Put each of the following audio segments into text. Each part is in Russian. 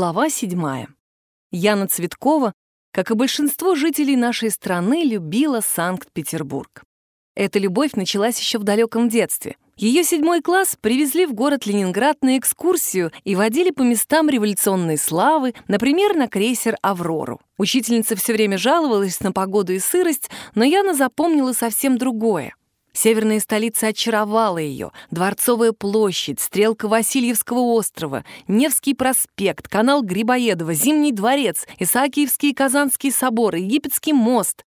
Глава седьмая. Яна Цветкова, как и большинство жителей нашей страны, любила Санкт-Петербург. Эта любовь началась еще в далеком детстве. Ее седьмой класс привезли в город Ленинград на экскурсию и водили по местам революционной славы, например, на крейсер «Аврору». Учительница все время жаловалась на погоду и сырость, но Яна запомнила совсем другое. Северная столица очаровала ее. Дворцовая площадь, стрелка Васильевского острова, Невский проспект, канал Грибоедова, Зимний дворец, Исаакиевский и Казанский соборы, Египетский мост.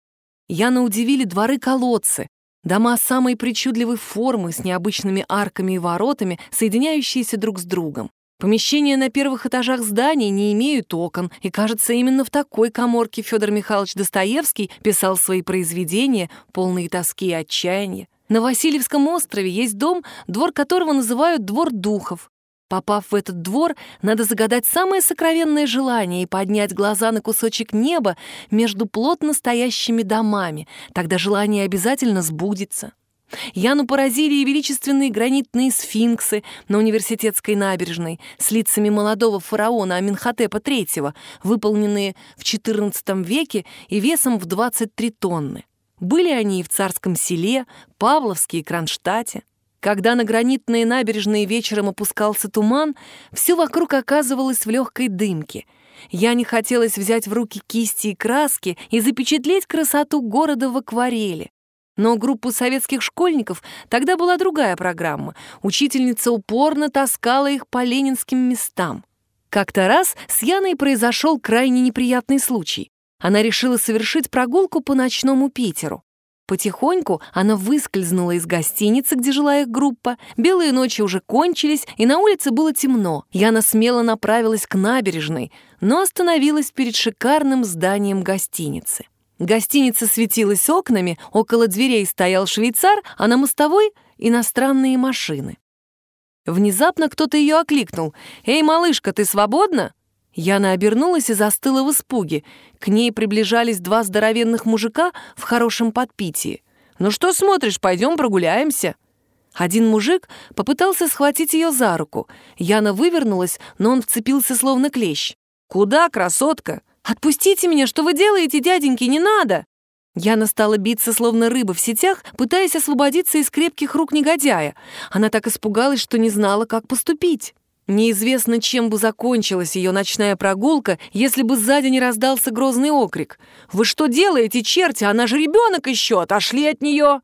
Яна удивили дворы-колодцы, дома самой причудливой формы с необычными арками и воротами, соединяющиеся друг с другом. Помещения на первых этажах зданий не имеют окон, и, кажется, именно в такой коморке Федор Михайлович Достоевский писал свои произведения, полные тоски и отчаяния. На Васильевском острове есть дом, двор которого называют «двор духов». Попав в этот двор, надо загадать самое сокровенное желание и поднять глаза на кусочек неба между плотно стоящими домами. Тогда желание обязательно сбудется. Яну поразили и величественные гранитные сфинксы на университетской набережной с лицами молодого фараона Аминхотепа III, выполненные в XIV веке и весом в 23 тонны. Были они и в Царском селе, Павловске и Кронштадте. Когда на гранитные набережные вечером опускался туман, все вокруг оказывалось в легкой дымке. Я не хотелось взять в руки кисти и краски и запечатлеть красоту города в акварели. Но у группы советских школьников тогда была другая программа. Учительница упорно таскала их по ленинским местам. Как-то раз с Яной произошел крайне неприятный случай. Она решила совершить прогулку по ночному Питеру. Потихоньку она выскользнула из гостиницы, где жила их группа. Белые ночи уже кончились, и на улице было темно. Яна смело направилась к набережной, но остановилась перед шикарным зданием гостиницы. Гостиница светилась окнами, около дверей стоял швейцар, а на мостовой — иностранные машины. Внезапно кто-то ее окликнул. «Эй, малышка, ты свободна?» Яна обернулась и застыла в испуге. К ней приближались два здоровенных мужика в хорошем подпитии. «Ну что смотришь, пойдем прогуляемся». Один мужик попытался схватить ее за руку. Яна вывернулась, но он вцепился словно клещ. «Куда, красотка? «Отпустите меня! Что вы делаете, дяденьки? Не надо!» Яна стала биться, словно рыба в сетях, пытаясь освободиться из крепких рук негодяя. Она так испугалась, что не знала, как поступить. Неизвестно, чем бы закончилась ее ночная прогулка, если бы сзади не раздался грозный окрик. «Вы что делаете, черти? Она же ребенок еще! Отошли от нее!»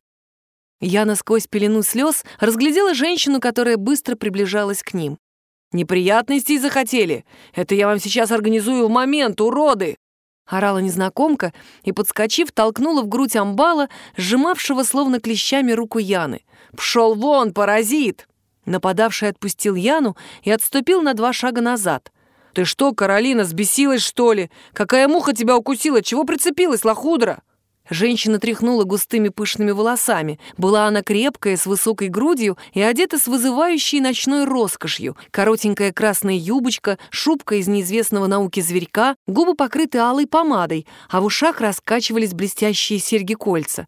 Яна сквозь пелену слез разглядела женщину, которая быстро приближалась к ним. «Неприятностей захотели? Это я вам сейчас организую в момент, уроды!» Орала незнакомка и, подскочив, толкнула в грудь амбала, сжимавшего словно клещами руку Яны. «Пшел вон, паразит!» Нападавший отпустил Яну и отступил на два шага назад. «Ты что, Каролина, сбесилась, что ли? Какая муха тебя укусила? Чего прицепилась, лохудра?» Женщина тряхнула густыми пышными волосами. Была она крепкая, с высокой грудью и одета с вызывающей ночной роскошью. Коротенькая красная юбочка, шубка из неизвестного науки зверька, губы покрыты алой помадой, а в ушах раскачивались блестящие серьги-кольца.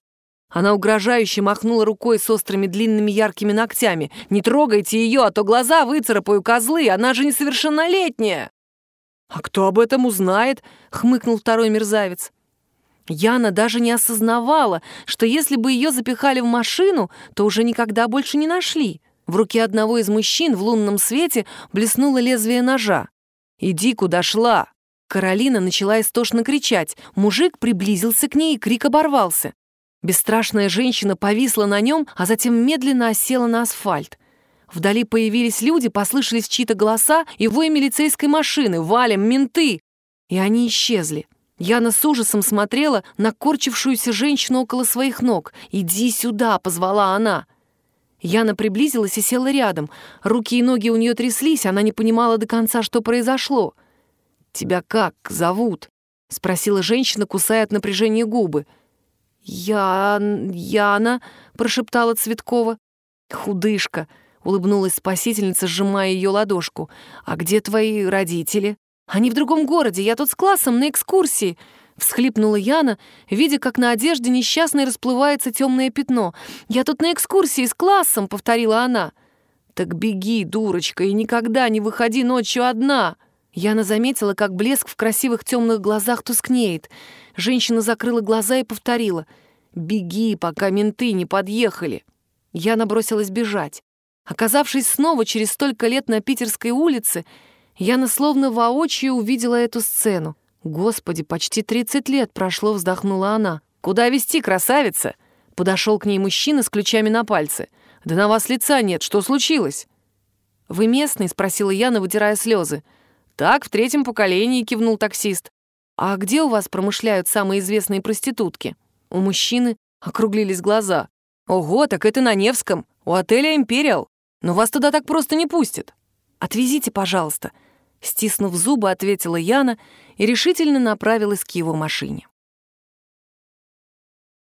Она угрожающе махнула рукой с острыми длинными яркими ногтями. «Не трогайте ее, а то глаза выцарапаю, козлы, она же несовершеннолетняя!» «А кто об этом узнает?» — хмыкнул второй мерзавец. Яна даже не осознавала, что если бы ее запихали в машину, то уже никогда больше не нашли. В руке одного из мужчин в лунном свете блеснуло лезвие ножа. «Иди, куда шла!» Каролина начала истошно кричать. Мужик приблизился к ней, и крик оборвался. Бесстрашная женщина повисла на нем, а затем медленно осела на асфальт. Вдали появились люди, послышались чьи-то голоса и вой милицейской машины. «Валим, менты!» И они исчезли. Яна с ужасом смотрела на корчившуюся женщину около своих ног. «Иди сюда!» — позвала она. Яна приблизилась и села рядом. Руки и ноги у нее тряслись, она не понимала до конца, что произошло. «Тебя как зовут?» — спросила женщина, кусая от напряжения губы. «Я... Яна», — прошептала Цветкова. «Худышка», — улыбнулась спасительница, сжимая ее ладошку. «А где твои родители?» «Они в другом городе, я тут с классом на экскурсии», — всхлипнула Яна, видя, как на одежде несчастной расплывается темное пятно. «Я тут на экскурсии с классом», — повторила она. «Так беги, дурочка, и никогда не выходи ночью одна». Яна заметила, как блеск в красивых темных глазах тускнеет. Женщина закрыла глаза и повторила «Беги, пока менты не подъехали». Яна бросилась бежать. Оказавшись снова через столько лет на Питерской улице, Яна словно воочию увидела эту сцену. «Господи, почти 30 лет прошло», — вздохнула она. «Куда вести, красавица?» Подошел к ней мужчина с ключами на пальце. «Да на вас лица нет, что случилось?» «Вы местный?» — спросила Яна, вытирая слезы. «Так, в третьем поколении», — кивнул таксист. «А где у вас промышляют самые известные проститутки?» У мужчины округлились глаза. «Ого, так это на Невском, у отеля «Империал». Но вас туда так просто не пустят». «Отвезите, пожалуйста», — стиснув зубы, ответила Яна и решительно направилась к его машине.